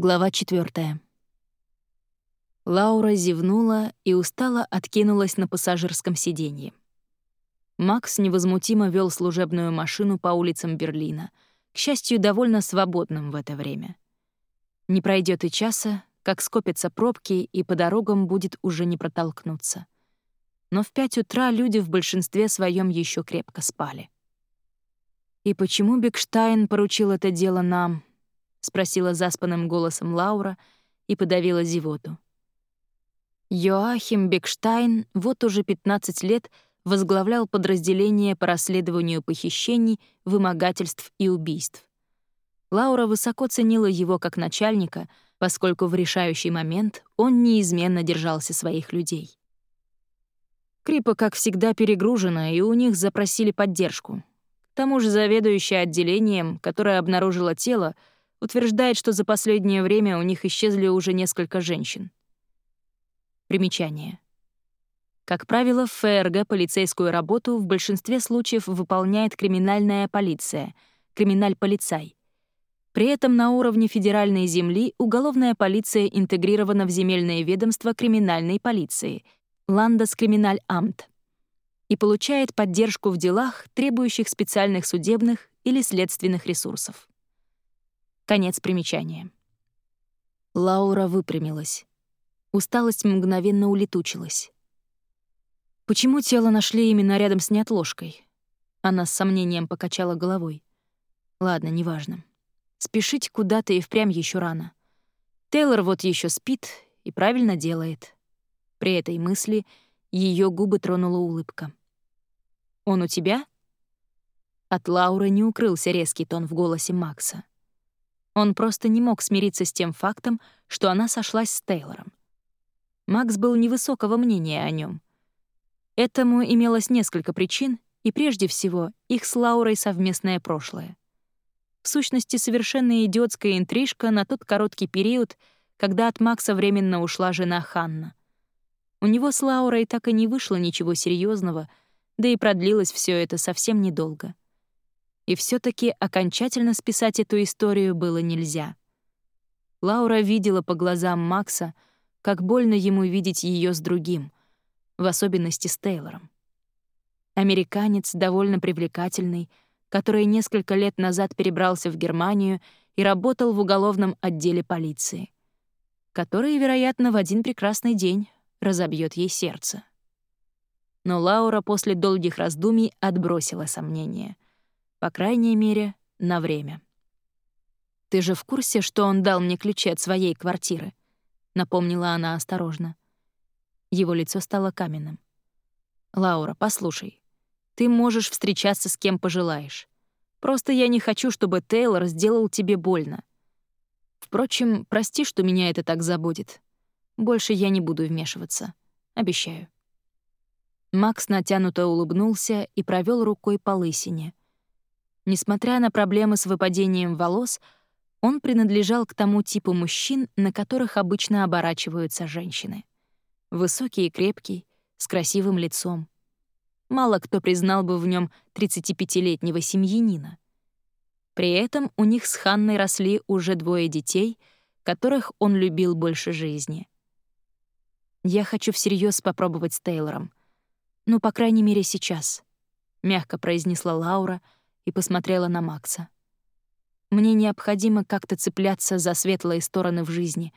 Глава четвертая. Лаура зевнула и устало откинулась на пассажирском сиденье. Макс невозмутимо вел служебную машину по улицам Берлина, к счастью, довольно свободным в это время. Не пройдет и часа, как скопятся пробки, и по дорогам будет уже не протолкнуться. Но в пять утра люди в большинстве своем еще крепко спали. И почему Бекштайн поручил это дело нам, — спросила заспанным голосом Лаура и подавила зевоту. Йоахим Бекштайн вот уже 15 лет возглавлял подразделение по расследованию похищений, вымогательств и убийств. Лаура высоко ценила его как начальника, поскольку в решающий момент он неизменно держался своих людей. Крипа, как всегда, перегружена, и у них запросили поддержку. К тому же заведующая отделением, которое обнаружило тело, утверждает, что за последнее время у них исчезли уже несколько женщин. Примечание. Как правило, в ФРГ полицейскую работу в большинстве случаев выполняет криминальная полиция, криминаль-полицай. При этом на уровне федеральной земли уголовная полиция интегрирована в земельное ведомство криминальной полиции, Ландескриминаль-Амт, и получает поддержку в делах, требующих специальных судебных или следственных ресурсов. Конец примечания. Лаура выпрямилась. Усталость мгновенно улетучилась. Почему тело нашли именно рядом с неотложкой? Она с сомнением покачала головой. Ладно, неважно. Спешить куда-то и впрямь еще рано. Тейлор вот еще спит и правильно делает. При этой мысли ее губы тронула улыбка. «Он у тебя?» От Лауры не укрылся резкий тон в голосе Макса. Он просто не мог смириться с тем фактом, что она сошлась с Тейлором. Макс был невысокого мнения о нем. Этому имелось несколько причин, и прежде всего их с Лаурой совместное прошлое. В сущности, совершенно идиотская интрижка на тот короткий период, когда от Макса временно ушла жена Ханна. У него с Лаурой так и не вышло ничего серьезного, да и продлилось все это совсем недолго — и все таки окончательно списать эту историю было нельзя. Лаура видела по глазам Макса, как больно ему видеть ее с другим, в особенности с Тейлором. Американец, довольно привлекательный, который несколько лет назад перебрался в Германию и работал в уголовном отделе полиции, который, вероятно, в один прекрасный день разобьет ей сердце. Но Лаура после долгих раздумий отбросила сомнения — по крайней мере, на время. «Ты же в курсе, что он дал мне ключи от своей квартиры?» — напомнила она осторожно. Его лицо стало каменным. «Лаура, послушай, ты можешь встречаться с кем пожелаешь. Просто я не хочу, чтобы Тейлор сделал тебе больно. Впрочем, прости, что меня это так заботит. Больше я не буду вмешиваться. Обещаю». Макс натянуто улыбнулся и провел рукой по лысине, Несмотря на проблемы с выпадением волос, он принадлежал к тому типу мужчин, на которых обычно оборачиваются женщины. Высокий и крепкий, с красивым лицом. Мало кто признал бы в нем 35-летнего семьянина. При этом у них с Ханной росли уже двое детей, которых он любил больше жизни. «Я хочу всерьез попробовать с Тейлором. Ну, по крайней мере, сейчас», — мягко произнесла Лаура — и посмотрела на Макса. «Мне необходимо как-то цепляться за светлые стороны в жизни,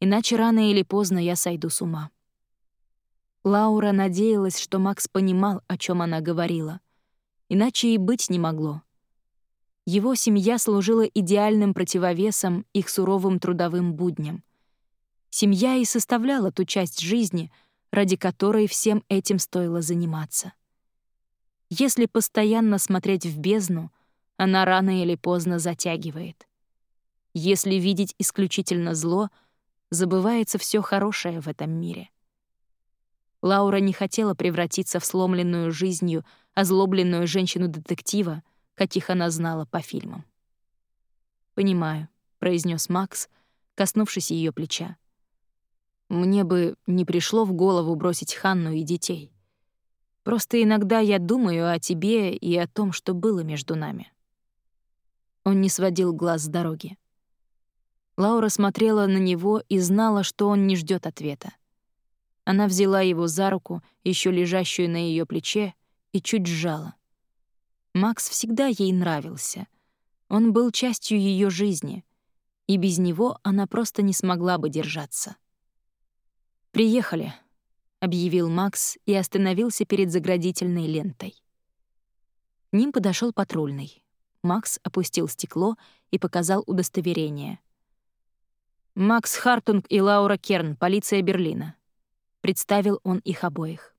иначе рано или поздно я сойду с ума». Лаура надеялась, что Макс понимал, о чем она говорила. Иначе и быть не могло. Его семья служила идеальным противовесом их суровым трудовым будням. Семья и составляла ту часть жизни, ради которой всем этим стоило заниматься. Если постоянно смотреть в бездну, она рано или поздно затягивает. Если видеть исключительно зло, забывается все хорошее в этом мире. Лаура не хотела превратиться в сломленную жизнью, озлобленную женщину-детектива, каких она знала по фильмам. «Понимаю», — произнес Макс, коснувшись ее плеча. «Мне бы не пришло в голову бросить Ханну и детей. Просто иногда я думаю о тебе и о том, что было между нами». Он не сводил глаз с дороги. Лаура смотрела на него и знала, что он не ждет ответа. Она взяла его за руку, еще лежащую на ее плече, и чуть сжала. Макс всегда ей нравился. Он был частью ее жизни, и без него она просто не смогла бы держаться. «Приехали», — объявил Макс и остановился перед заградительной лентой. К ним подошел патрульный. Макс опустил стекло и показал удостоверение. «Макс Хартунг и Лаура Керн, полиция Берлина». Представил он их обоих.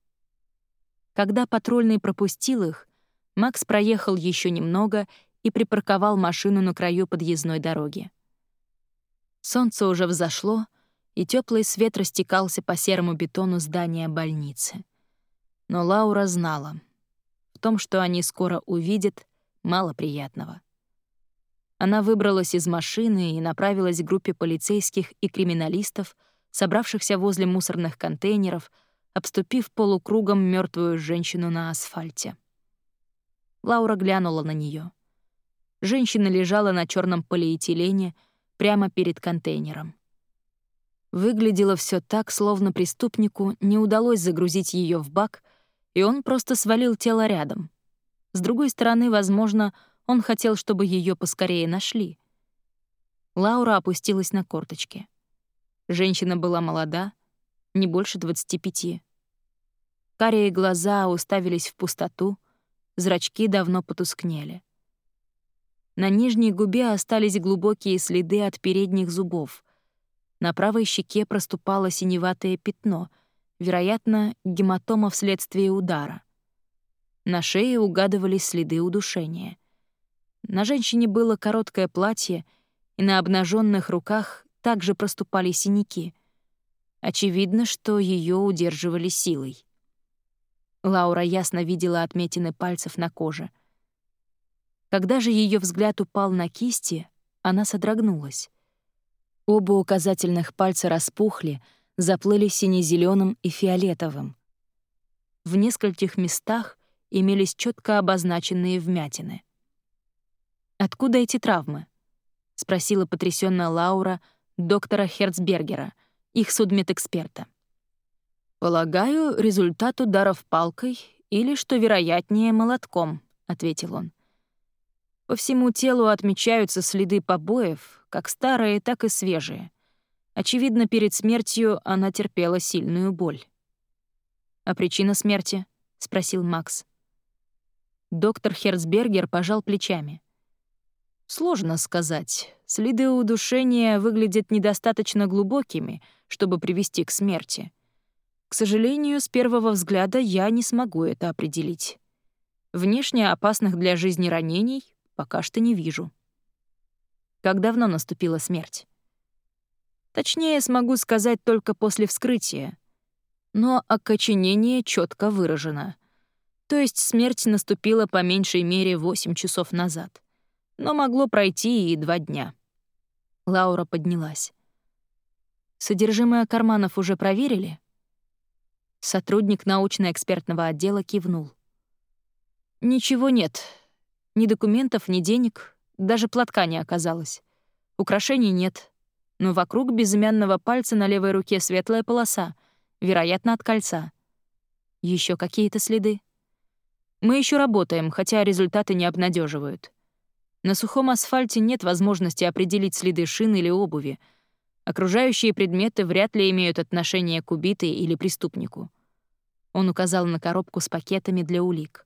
Когда патрульный пропустил их, Макс проехал еще немного и припарковал машину на краю подъездной дороги. Солнце уже взошло, и теплый свет растекался по серому бетону здания больницы. Но Лаура знала. В том, что они скоро увидят, мало приятного. Она выбралась из машины и направилась к группе полицейских и криминалистов, собравшихся возле мусорных контейнеров, обступив полукругом мертвую женщину на асфальте. Лаура глянула на нее. Женщина лежала на черном полиэтилене прямо перед контейнером. Выглядело все так, словно преступнику не удалось загрузить ее в бак, и он просто свалил тело рядом. С другой стороны, возможно, он хотел, чтобы ее поскорее нашли. Лаура опустилась на корточки. Женщина была молода, не больше 25. Карие глаза уставились в пустоту, зрачки давно потускнели. На нижней губе остались глубокие следы от передних зубов — на правой щеке проступало синеватое пятно, вероятно, гематома вследствие удара. На шее угадывались следы удушения. На женщине было короткое платье, и на обнаженных руках также проступали синяки. Очевидно, что ее удерживали силой. Лаура ясно видела отметины пальцев на коже. Когда же ее взгляд упал на кисти, она содрогнулась. Оба указательных пальца распухли, заплыли сине зеленым и фиолетовым. В нескольких местах имелись четко обозначенные вмятины. «Откуда эти травмы?» — спросила потрясённая Лаура доктора Херцбергера, их судмедэксперта. «Полагаю, результат ударов палкой или, что вероятнее, молотком», — ответил он. «По всему телу отмечаются следы побоев, как старые, так и свежие. Очевидно, перед смертью она терпела сильную боль. «А причина смерти?» — спросил Макс. Доктор Херцбергер пожал плечами. «Сложно сказать. Следы удушения выглядят недостаточно глубокими, чтобы привести к смерти. К сожалению, с первого взгляда я не смогу это определить. Внешне опасных для жизни ранений пока что не вижу». Как давно наступила смерть? Точнее, смогу сказать только после вскрытия. Но окоченение четко выражено. То есть смерть наступила по меньшей мере 8 часов назад. Но могло пройти и два дня. Лаура поднялась. Содержимое карманов уже проверили? Сотрудник научно-экспертного отдела кивнул. «Ничего нет. Ни документов, ни денег, даже платка не оказалось. Украшений нет. Но вокруг безымянного пальца на левой руке светлая полоса, вероятно, от кольца. Еще какие-то следы? Мы еще работаем, хотя результаты не обнадеживают. На сухом асфальте нет возможности определить следы шин или обуви. Окружающие предметы вряд ли имеют отношение к убитой или преступнику. Он указал на коробку с пакетами для улик.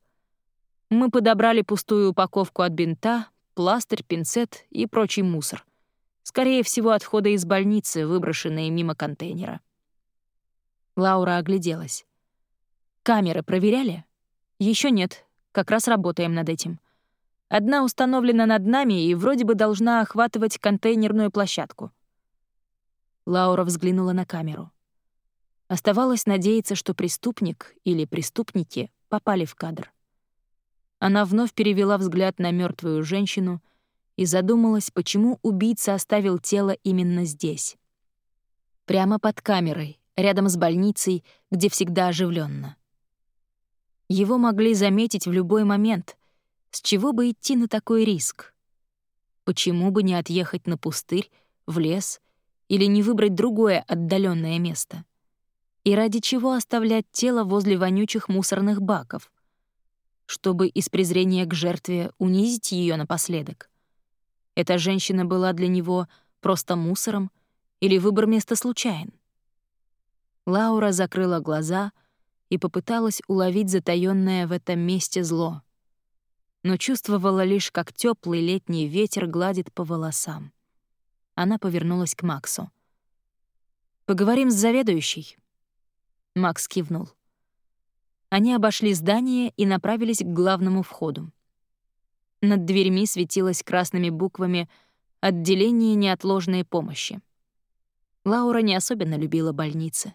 Мы подобрали пустую упаковку от бинта, пластырь, пинцет и прочий мусор. Скорее всего, отходы из больницы, выброшенные мимо контейнера. Лаура огляделась. «Камеры проверяли?» Еще нет. Как раз работаем над этим. Одна установлена над нами и вроде бы должна охватывать контейнерную площадку». Лаура взглянула на камеру. Оставалось надеяться, что преступник или преступники попали в кадр. Она вновь перевела взгляд на мертвую женщину и задумалась, почему убийца оставил тело именно здесь. Прямо под камерой, рядом с больницей, где всегда оживленно. Его могли заметить в любой момент. С чего бы идти на такой риск? Почему бы не отъехать на пустырь, в лес или не выбрать другое отдаленное место? И ради чего оставлять тело возле вонючих мусорных баков? Чтобы из презрения к жертве унизить ее напоследок? Эта женщина была для него просто мусором или выбор места случайен? Лаура закрыла глаза и попыталась уловить затаённое в этом месте зло, но чувствовала лишь, как теплый летний ветер гладит по волосам. Она повернулась к Максу. «Поговорим с заведующей». Макс кивнул. Они обошли здание и направились к главному входу. Над дверьми светилось красными буквами «Отделение неотложной помощи». Лаура не особенно любила больницы.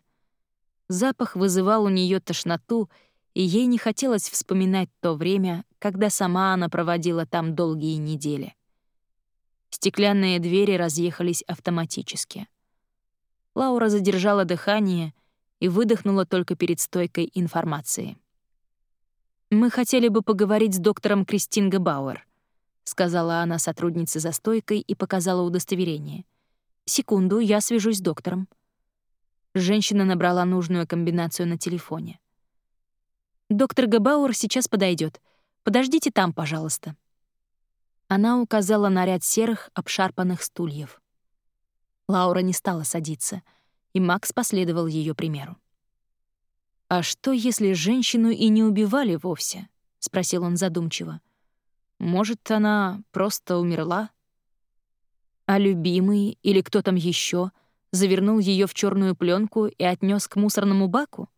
Запах вызывал у нее тошноту, и ей не хотелось вспоминать то время, когда сама она проводила там долгие недели. Стеклянные двери разъехались автоматически. Лаура задержала дыхание и выдохнула только перед стойкой информации. «Мы хотели бы поговорить с доктором Кристинго Бауэр», — сказала она сотруднице за стойкой и показала удостоверение. «Секунду, я свяжусь с доктором». Женщина набрала нужную комбинацию на телефоне. «Доктор Габауэр сейчас подойдет. Подождите там, пожалуйста». Она указала на ряд серых, обшарпанных стульев. Лаура не стала садиться, и Макс последовал ее примеру. «А что, если женщину и не убивали вовсе?» — спросил он задумчиво. «Может, она просто умерла?» А любимый или кто там еще завернул ее в черную пленку и отнес к мусорному баку?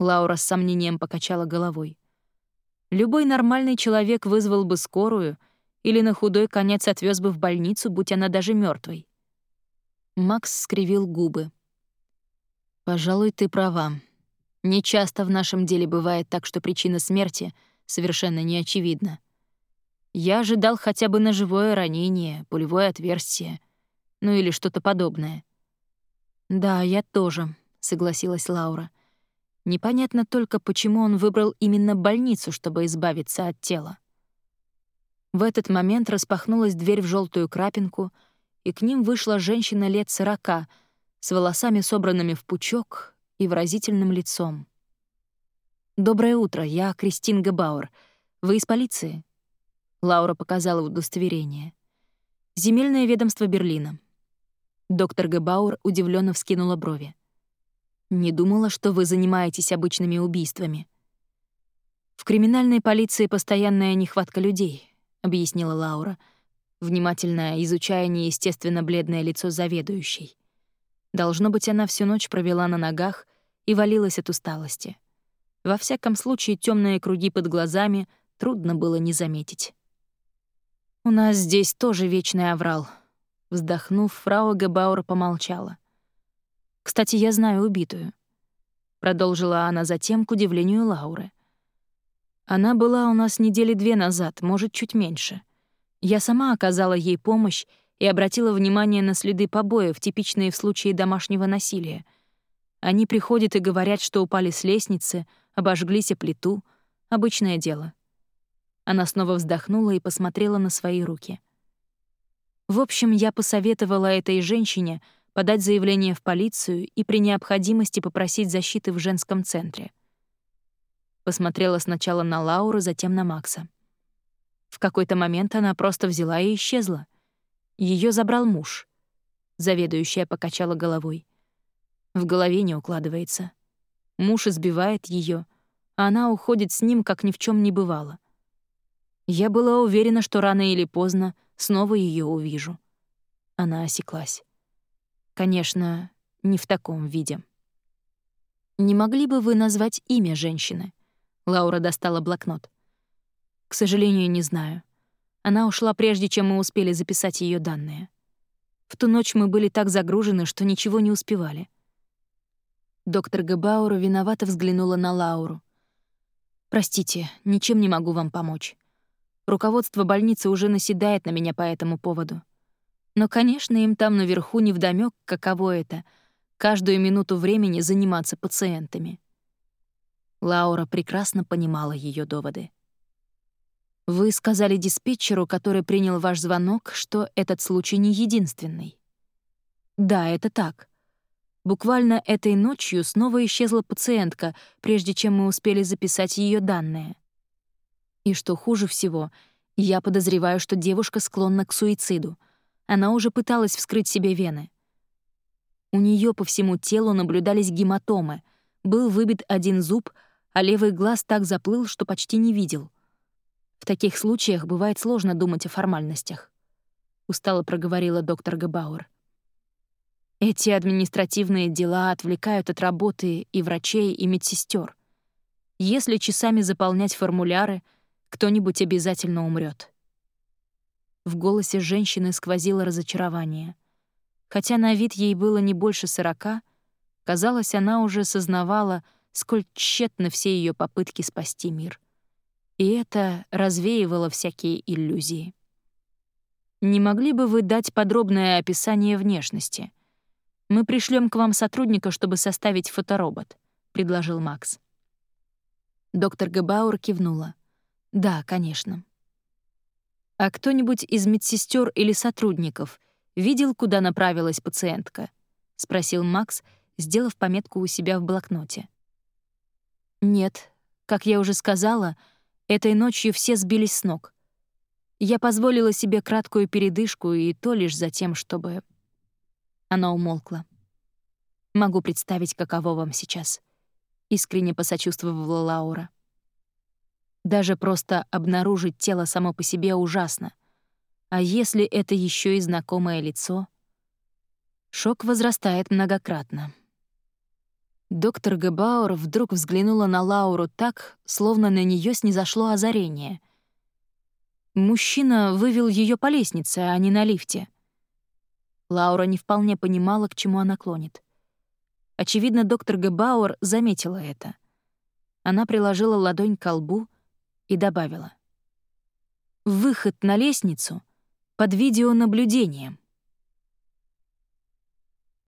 Лаура с сомнением покачала головой. Любой нормальный человек вызвал бы скорую или на худой конец отвез бы в больницу, будь она даже мертвой. Макс скривил губы. «Пожалуй, ты права. Нечасто в нашем деле бывает так, что причина смерти совершенно не очевидна. Я ожидал хотя бы ножевое ранение, пулевое отверстие, ну или что-то подобное. «Да, я тоже», — согласилась Лаура. Непонятно только, почему он выбрал именно больницу, чтобы избавиться от тела. В этот момент распахнулась дверь в желтую крапинку, и к ним вышла женщина лет сорока, с волосами собранными в пучок и выразительным лицом. «Доброе утро, я Кристин Габауэр. Вы из полиции?» Лаура показала удостоверение. «Земельное ведомство Берлина». Доктор Габауэр удивленно вскинула брови. «Не думала, что вы занимаетесь обычными убийствами». «В криминальной полиции постоянная нехватка людей», — объяснила Лаура, внимательно изучая неестественно бледное лицо заведующей. Должно быть, она всю ночь провела на ногах и валилась от усталости. Во всяком случае, темные круги под глазами трудно было не заметить. «У нас здесь тоже вечный аврал», — вздохнув, фрау Гебауэр помолчала. «Кстати, я знаю убитую», — продолжила она затем к удивлению Лауры. «Она была у нас недели две назад, может, чуть меньше. Я сама оказала ей помощь и обратила внимание на следы побоев, типичные в случае домашнего насилия. Они приходят и говорят, что упали с лестницы, обожглись о плиту. Обычное дело. Она снова вздохнула и посмотрела на свои руки. В общем, я посоветовала этой женщине подать заявление в полицию и при необходимости попросить защиты в женском центре. Посмотрела сначала на Лауру, затем на Макса. В какой-то момент она просто взяла и исчезла — ее забрал муж. Заведующая покачала головой. В голове не укладывается. Муж избивает ее, а она уходит с ним, как ни в чем не бывало. Я была уверена, что рано или поздно снова ее увижу. Она осеклась. Конечно, не в таком виде. «Не могли бы вы назвать имя женщины?» Лаура достала блокнот. «К сожалению, не знаю. Она ушла прежде, чем мы успели записать ее данные. В ту ночь мы были так загружены, что ничего не успевали. Доктор Габауэр виновато взглянула на Лауру. «Простите, ничем не могу вам помочь. Руководство больницы уже наседает на меня по этому поводу. Но, конечно, им там наверху невдомёк, каково это — каждую минуту времени заниматься пациентами». Лаура прекрасно понимала ее доводы. Вы сказали диспетчеру, который принял ваш звонок, что этот случай не единственный. Да, это так. Буквально этой ночью снова исчезла пациентка, прежде чем мы успели записать ее данные. И что хуже всего, я подозреваю, что девушка склонна к суициду. Она уже пыталась вскрыть себе вены. У нее по всему телу наблюдались гематомы, был выбит один зуб, а левый глаз так заплыл, что почти не видел. В таких случаях бывает сложно думать о формальностях. Устало проговорила доктор Габауэр. Эти административные дела отвлекают от работы и врачей, и медсестер. Если часами заполнять формуляры, кто-нибудь обязательно умрет. В голосе женщины сквозило разочарование. Хотя на вид ей было не больше сорока, казалось, она уже сознавала, сколь тщетны все ее попытки спасти мир. И это развеивало всякие иллюзии. «Не могли бы вы дать подробное описание внешности?» «Мы пришлем к вам сотрудника, чтобы составить фоторобот», — предложил Макс. Доктор Гебауэр кивнула. «Да, конечно». «А кто-нибудь из медсестер или сотрудников видел, куда направилась пациентка?» — спросил Макс, сделав пометку у себя в блокноте. «Нет, как я уже сказала, этой ночью все сбились с ног. Я позволила себе краткую передышку, и то лишь за тем, чтобы она умолкла. «Могу представить, каково вам сейчас», — искренне посочувствовала Лаура. «Даже просто обнаружить тело само по себе ужасно. А если это еще и знакомое лицо?» Шок возрастает многократно. Доктор Гебауэр вдруг взглянула на Лауру так, словно на нее снизошло озарение. Мужчина вывел ее по лестнице, а не на лифте. Лаура не вполне понимала, к чему она клонит. Очевидно, доктор Гебауэр заметила это. Она приложила ладонь к колбу и добавила. «Выход на лестницу под видеонаблюдением».